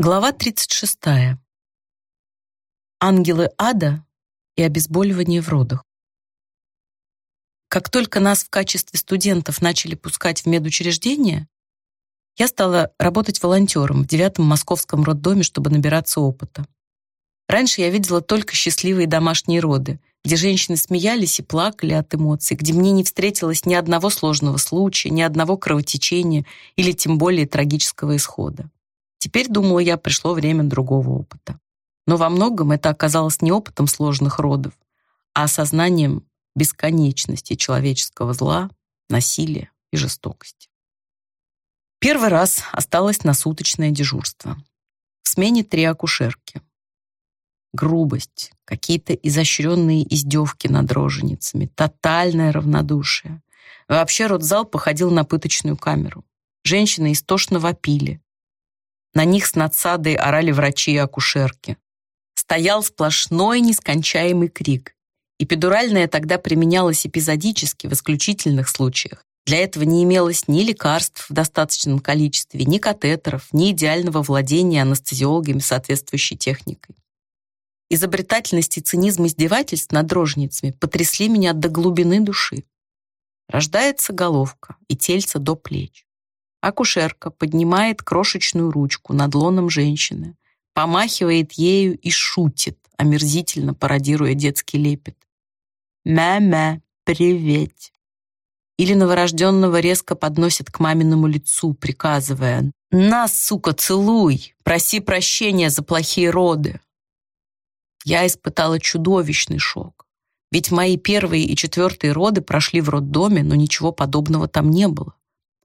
Глава 36. Ангелы ада и обезболивание в родах. Как только нас в качестве студентов начали пускать в медучреждения, я стала работать волонтером в девятом московском роддоме, чтобы набираться опыта. Раньше я видела только счастливые домашние роды, где женщины смеялись и плакали от эмоций, где мне не встретилось ни одного сложного случая, ни одного кровотечения или тем более трагического исхода. Теперь, думала я, пришло время другого опыта. Но во многом это оказалось не опытом сложных родов, а осознанием бесконечности человеческого зла, насилия и жестокости. Первый раз осталось на суточное дежурство. В смене три акушерки. Грубость, какие-то изощренные издевки над роженицами, тотальное равнодушие. Вообще родзал походил на пыточную камеру. Женщины истошно вопили, на них с надсадой орали врачи и акушерки. Стоял сплошной нескончаемый крик. Эпидуральная тогда применялась эпизодически, в исключительных случаях. Для этого не имелось ни лекарств в достаточном количестве, ни катетеров, ни идеального владения анестезиологами соответствующей техникой. Изобретательность и цинизм издевательств над рожницами потрясли меня до глубины души. Рождается головка и тельце до плеч. Акушерка поднимает крошечную ручку над лоном женщины, помахивает ею и шутит, омерзительно пародируя детский лепет. «Мя-мя, привет!» Или новорожденного резко подносит к маминому лицу, приказывая «На, сука, целуй! Проси прощения за плохие роды!» Я испытала чудовищный шок. Ведь мои первые и четвертые роды прошли в роддоме, но ничего подобного там не было.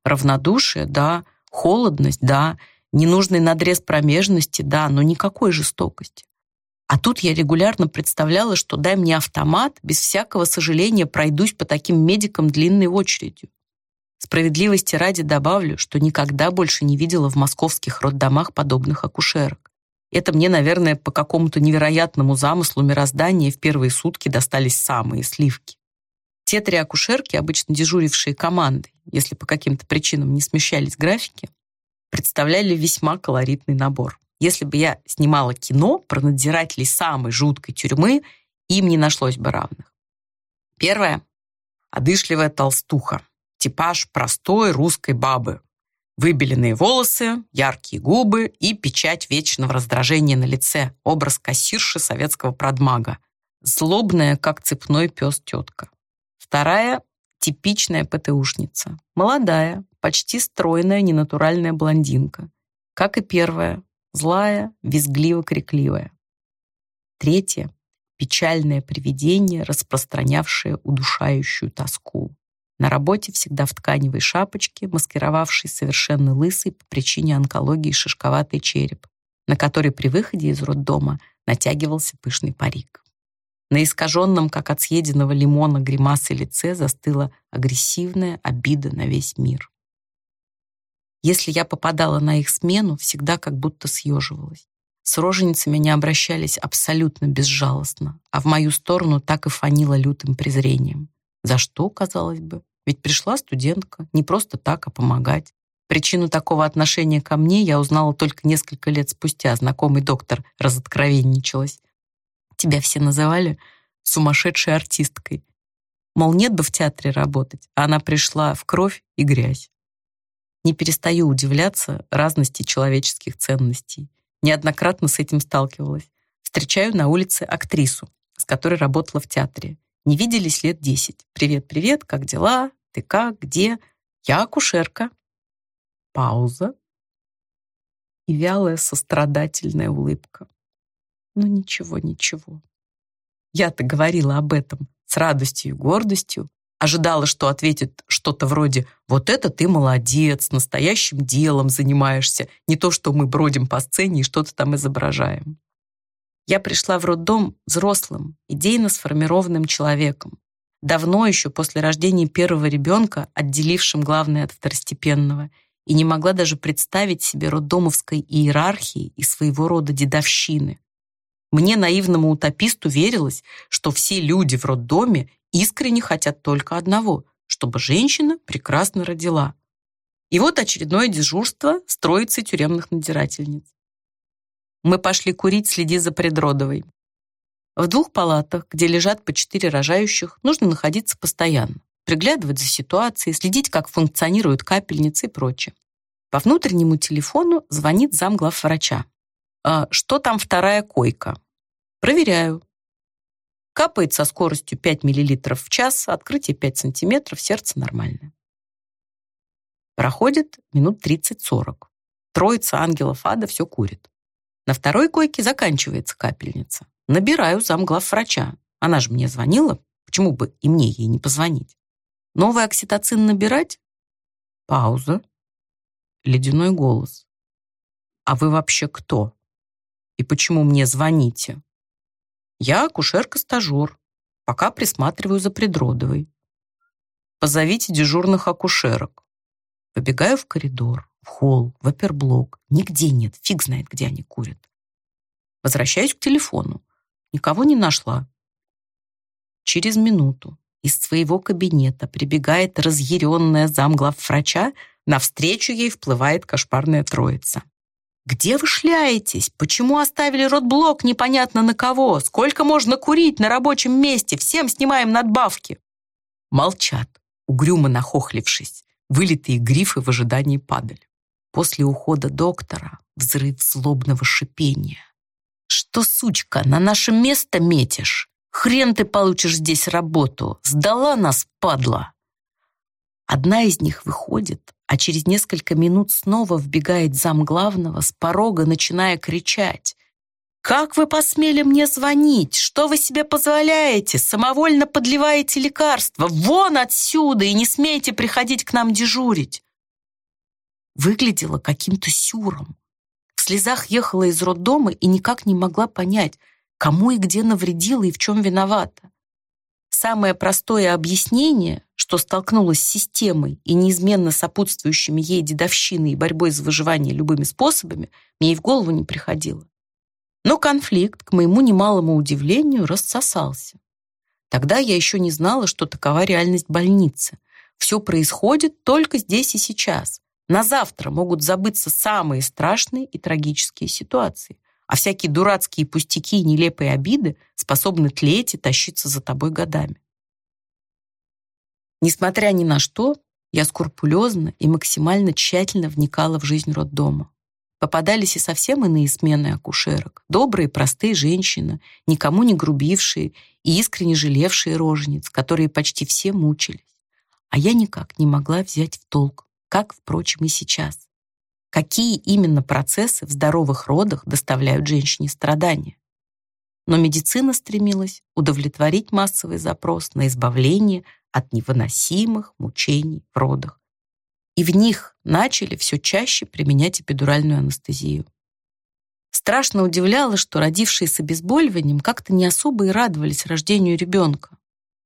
Равнодушие, да, холодность, да, ненужный надрез промежности, да, но никакой жестокости. А тут я регулярно представляла, что дай мне автомат, без всякого сожаления пройдусь по таким медикам длинной очередью. Справедливости ради добавлю, что никогда больше не видела в московских роддомах подобных акушерок. Это мне, наверное, по какому-то невероятному замыслу мироздания в первые сутки достались самые сливки. Те три акушерки, обычно дежурившие командой, если по каким-то причинам не смещались графики, представляли весьма колоритный набор. Если бы я снимала кино про надзирателей самой жуткой тюрьмы, им не нашлось бы равных. Первая — одышливая толстуха, типаж простой русской бабы. Выбеленные волосы, яркие губы и печать вечного раздражения на лице, образ кассирши советского продмага. Злобная, как цепной пес тетка. Вторая — типичная ПТУшница. Молодая, почти стройная, ненатуральная блондинка. Как и первая, злая, визгливо-крикливая. Третья — печальное привидение, распространявшее удушающую тоску. На работе всегда в тканевой шапочке, маскировавшей совершенно лысый по причине онкологии шишковатый череп, на который при выходе из роддома натягивался пышный парик. На искаженном, как от съеденного лимона, гримасы лице застыла агрессивная обида на весь мир. Если я попадала на их смену, всегда как будто съеживалась. С роженицами не обращались абсолютно безжалостно, а в мою сторону так и фанило лютым презрением. За что, казалось бы? Ведь пришла студентка, не просто так, а помогать. Причину такого отношения ко мне я узнала только несколько лет спустя. Знакомый доктор разоткровенничалась тебя все называли сумасшедшей артисткой. Мол, нет бы в театре работать, а она пришла в кровь и грязь. Не перестаю удивляться разности человеческих ценностей. Неоднократно с этим сталкивалась. Встречаю на улице актрису, с которой работала в театре. Не виделись лет десять. «Привет, привет, как дела? Ты как? Где?» «Я акушерка». Пауза. И вялая сострадательная улыбка. Ну ничего, ничего. Я-то говорила об этом с радостью и гордостью, ожидала, что ответит что-то вроде «Вот это ты молодец, настоящим делом занимаешься, не то, что мы бродим по сцене и что-то там изображаем». Я пришла в роддом взрослым, идейно сформированным человеком, давно еще после рождения первого ребенка, отделившим главное от второстепенного, и не могла даже представить себе роддомовской иерархии и своего рода дедовщины. Мне, наивному утописту, верилось, что все люди в роддоме искренне хотят только одного, чтобы женщина прекрасно родила. И вот очередное дежурство строится тюремных надзирательниц. Мы пошли курить «Следи за предродовой». В двух палатах, где лежат по четыре рожающих, нужно находиться постоянно, приглядывать за ситуацией, следить, как функционируют капельницы и прочее. По внутреннему телефону звонит замглав врача. «А что там вторая койка?» Проверяю. Капает со скоростью 5 мл в час, открытие 5 см, сердце нормальное. Проходит минут 30-40. Троица ангелов ада все курит. На второй койке заканчивается капельница. Набираю замглав врача. Она же мне звонила. Почему бы и мне ей не позвонить? Новый окситоцин набирать? Пауза. Ледяной голос. А вы вообще кто? И почему мне звоните? Я акушерка-стажер. Пока присматриваю за предродовой. Позовите дежурных акушерок. Выбегаю в коридор, в холл, в оперблок. Нигде нет, фиг знает, где они курят. Возвращаюсь к телефону. Никого не нашла. Через минуту из своего кабинета прибегает разъяренная замглавврача, навстречу ей вплывает кошмарная троица. «Где вы шляетесь? Почему оставили родблок непонятно на кого? Сколько можно курить на рабочем месте? Всем снимаем надбавки!» Молчат, угрюмо нахохлившись. Вылитые грифы в ожидании падали. После ухода доктора взрыв злобного шипения. «Что, сучка, на наше место метишь? Хрен ты получишь здесь работу! Сдала нас, падла!» Одна из них выходит, а через несколько минут снова вбегает зам главного, с порога начиная кричать. «Как вы посмели мне звонить? Что вы себе позволяете? Самовольно подливаете лекарства? Вон отсюда и не смейте приходить к нам дежурить!» Выглядела каким-то сюром слезах ехала из роддома и никак не могла понять, кому и где навредила и в чем виновата. Самое простое объяснение, что столкнулась с системой и неизменно сопутствующими ей дедовщиной и борьбой за выживание любыми способами, мне и в голову не приходило. Но конфликт, к моему немалому удивлению, рассосался. Тогда я еще не знала, что такова реальность больницы. Все происходит только здесь и сейчас. На завтра могут забыться самые страшные и трагические ситуации, а всякие дурацкие пустяки и нелепые обиды способны тлеть и тащиться за тобой годами. Несмотря ни на что, я скрупулезно и максимально тщательно вникала в жизнь роддома. Попадались и совсем иные смены акушерок. Добрые, простые женщины, никому не грубившие и искренне жалевшие рожениц, которые почти все мучились. А я никак не могла взять в толк, как, впрочем, и сейчас. Какие именно процессы в здоровых родах доставляют женщине страдания? Но медицина стремилась удовлетворить массовый запрос на избавление от невыносимых мучений в родах. И в них начали все чаще применять эпидуральную анестезию. Страшно удивляло, что родившие с обезболиванием как-то не особо и радовались рождению ребенка.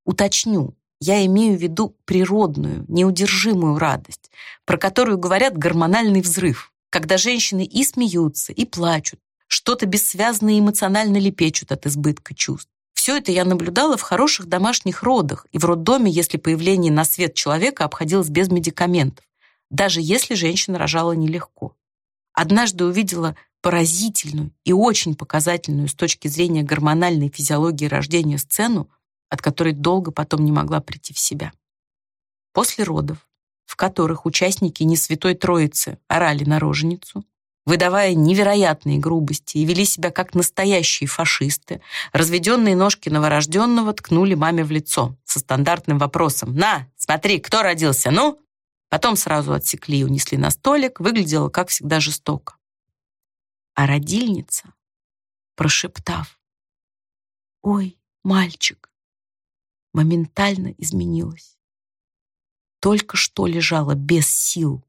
Уточню, я имею в виду природную, неудержимую радость, про которую говорят гормональный взрыв, когда женщины и смеются, и плачут, что-то бессвязно и эмоционально лепечут от избытка чувств. Все это я наблюдала в хороших домашних родах и в роддоме, если появление на свет человека обходилось без медикаментов, даже если женщина рожала нелегко. Однажды увидела поразительную и очень показательную с точки зрения гормональной физиологии рождения сцену, от которой долго потом не могла прийти в себя. После родов, которых участники не святой Троицы орали на роженицу, выдавая невероятные грубости и вели себя как настоящие фашисты, разведенные ножки новорожденного ткнули маме в лицо со стандартным вопросом «На, смотри, кто родился, ну?» Потом сразу отсекли и унесли на столик, выглядело, как всегда, жестоко. А родильница, прошептав «Ой, мальчик, моментально изменилась. Только что лежала без сил,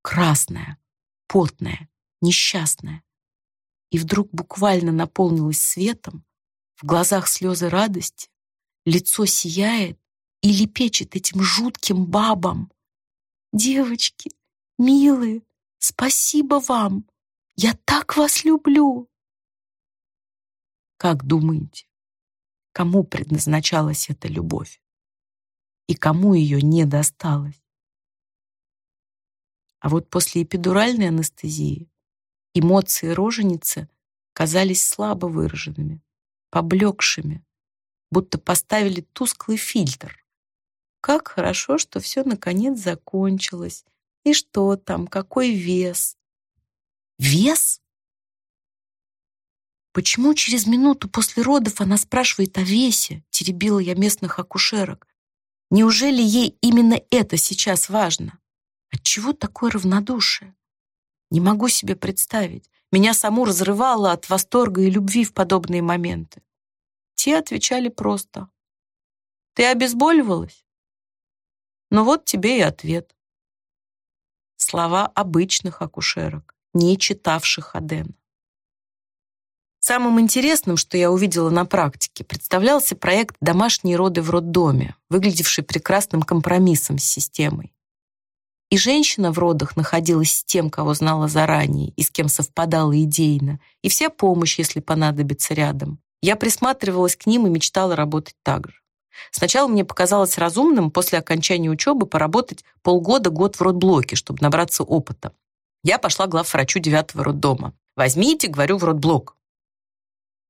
красная, потная, несчастная. И вдруг буквально наполнилась светом, в глазах слезы радости, лицо сияет и лепечет этим жутким бабам. «Девочки, милые, спасибо вам! Я так вас люблю!» Как думаете, кому предназначалась эта любовь и кому ее не досталось. А вот после эпидуральной анестезии эмоции роженицы казались слабо выраженными, поблекшими, будто поставили тусклый фильтр. Как хорошо, что все наконец закончилось. И что там, какой вес? Вес? Почему через минуту после родов она спрашивает о весе? Теребила я местных акушерок. Неужели ей именно это сейчас важно? Отчего такое равнодушие? Не могу себе представить. Меня саму разрывало от восторга и любви в подобные моменты. Те отвечали просто. «Ты обезболивалась?» Ну вот тебе и ответ. Слова обычных акушерок, не читавших Адена. Самым интересным, что я увидела на практике, представлялся проект «Домашние роды в роддоме», выглядевший прекрасным компромиссом с системой. И женщина в родах находилась с тем, кого знала заранее и с кем совпадала идейно, и вся помощь, если понадобится рядом. Я присматривалась к ним и мечтала работать так же. Сначала мне показалось разумным после окончания учебы поработать полгода-год в родблоке, чтобы набраться опыта. Я пошла главврачу девятого роддома. «Возьмите, — говорю, — в родблок».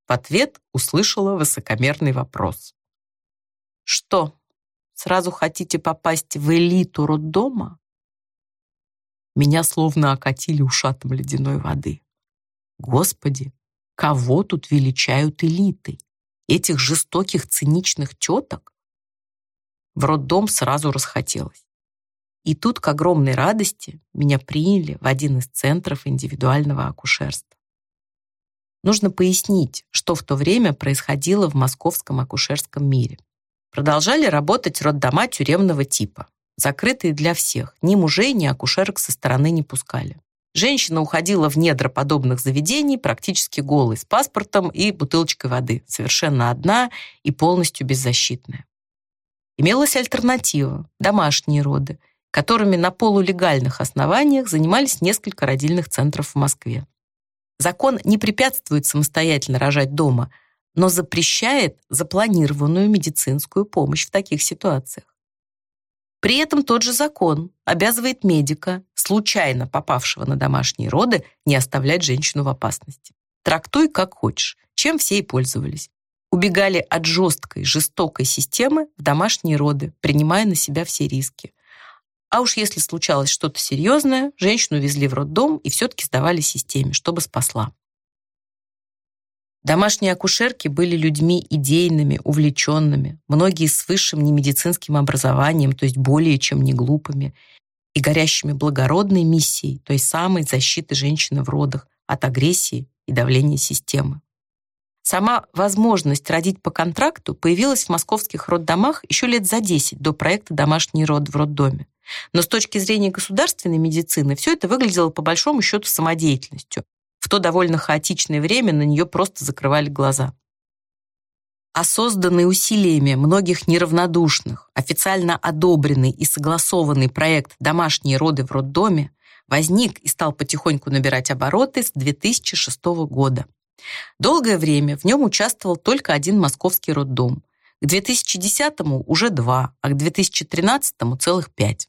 В ответ услышала высокомерный вопрос. «Что, сразу хотите попасть в элиту роддома?» Меня словно окатили ушатом ледяной воды. Господи, кого тут величают элитой? Этих жестоких, циничных теток? В роддом сразу расхотелось. И тут, к огромной радости, меня приняли в один из центров индивидуального акушерства. Нужно пояснить, что в то время происходило в московском акушерском мире. Продолжали работать роддома тюремного типа закрытые для всех. Ни мужей, ни акушерок со стороны не пускали. Женщина уходила в недра подобных заведений практически голой, с паспортом и бутылочкой воды, совершенно одна и полностью беззащитная. Имелась альтернатива – домашние роды, которыми на полулегальных основаниях занимались несколько родильных центров в Москве. Закон не препятствует самостоятельно рожать дома, но запрещает запланированную медицинскую помощь в таких ситуациях. При этом тот же закон обязывает медика, случайно попавшего на домашние роды, не оставлять женщину в опасности. Трактуй как хочешь, чем все и пользовались. Убегали от жесткой, жестокой системы в домашние роды, принимая на себя все риски. А уж если случалось что-то серьезное, женщину везли в роддом и все-таки сдавали системе, чтобы спасла. Домашние акушерки были людьми идейными, увлеченными, многие с высшим немедицинским образованием, то есть более чем не глупыми, и горящими благородной миссией, той самой защиты женщины в родах от агрессии и давления системы. Сама возможность родить по контракту появилась в московских роддомах еще лет за 10 до проекта «Домашний род в роддоме». Но с точки зрения государственной медицины все это выглядело по большому счету самодеятельностью, в то довольно хаотичное время на нее просто закрывали глаза. А созданный усилиями многих неравнодушных, официально одобренный и согласованный проект «Домашние роды в роддоме» возник и стал потихоньку набирать обороты с 2006 года. Долгое время в нем участвовал только один московский роддом. К 2010-му уже два, а к 2013-му целых пять.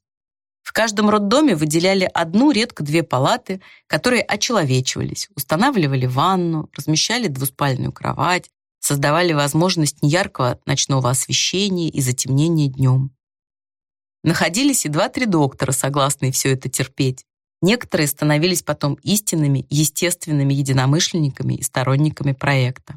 В каждом роддоме выделяли одну, редко две палаты, которые очеловечивались, устанавливали ванну, размещали двуспальную кровать, создавали возможность неяркого ночного освещения и затемнения днем. Находились и два-три доктора, согласные все это терпеть. Некоторые становились потом истинными, естественными единомышленниками и сторонниками проекта.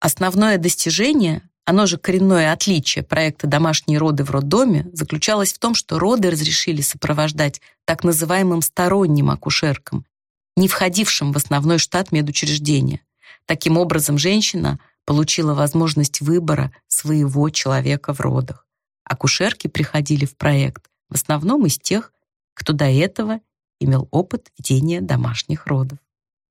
Основное достижение оно же коренное отличие проекта «Домашние роды в роддоме» заключалось в том, что роды разрешили сопровождать так называемым сторонним акушеркам, не входившим в основной штат медучреждения. Таким образом, женщина получила возможность выбора своего человека в родах. Акушерки приходили в проект в основном из тех, кто до этого имел опыт ведения домашних родов.